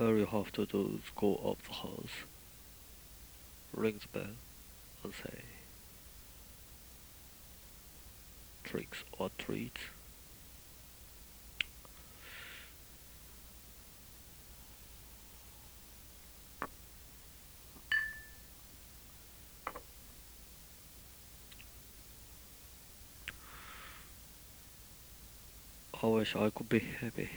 All you have to do is go up the house, ring the bell, and say tricks or treats. I wish I could be happy.